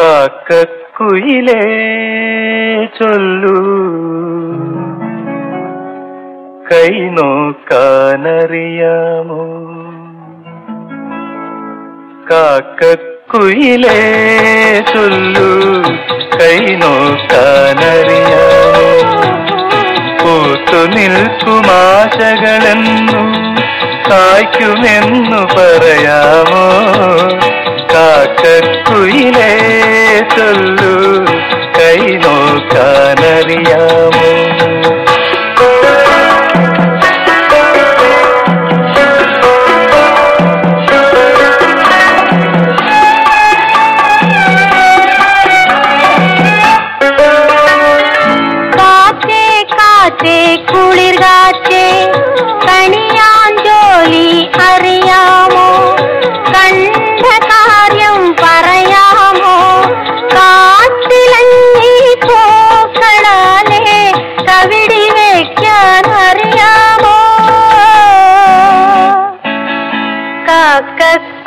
കാക്കക്കുയിലേ ചൊല്ലു. കൈ നോക്കാനറിയാമോ? കാക്കക്കുയിലേ ചൊല്ലു. കൈ നോക്കാനറിയാമോ? പൂത്തു നിൽക്കുമാശകളെന്നു കായ്ക്കുമെന്നു പറയാമോ? നോക്കാനറിയാമോ കാറ്റേ കുളിർ കാറ്റേ കണിയാൻ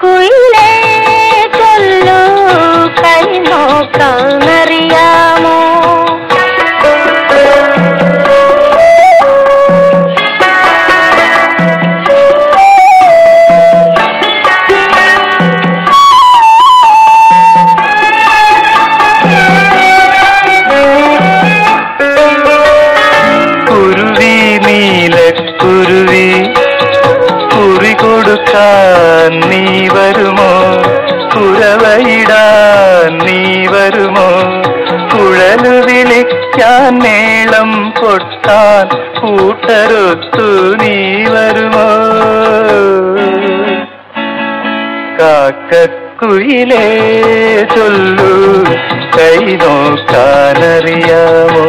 കാക്കക്കുയിലേ ചൊല്ലൂ കൈ നോക്കാനറിയാമോ കൊടുക്കാൻ നീ വരുമോ? കുരവയിടാൻ നീ വരുമോ? കുഴലു വിളിക്കാൻ മേളം പൊട്ടാൻ കൂട്ടരൊത്തു നീ വരുമോ? കാക്കക്കുയിലേ ചൊല്ലു കൈ നോക്കാനറിയാമോ?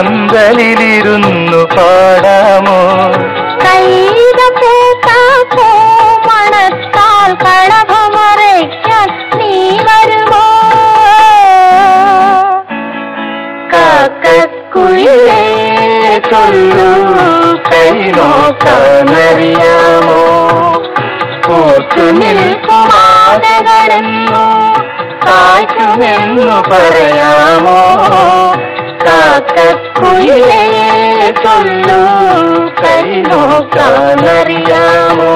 പന്തലിലിരുന്നു പാടാമോ ോ? കളഭമറയ്ക്കാൻ നീ വരുമോ? കാക്കക്കുയിലേ ചൊല്ലൂ കൈ നോക്കാനറിയാമോ? കൂത്തു നിൽക്കുമാതകളെന്നോ കായ്ക്കുമെന്നു പറയാമോ? കാക്കക്കുയിലേ ചൊല്ലൂ കൈ നോക്കാനറിയാമോ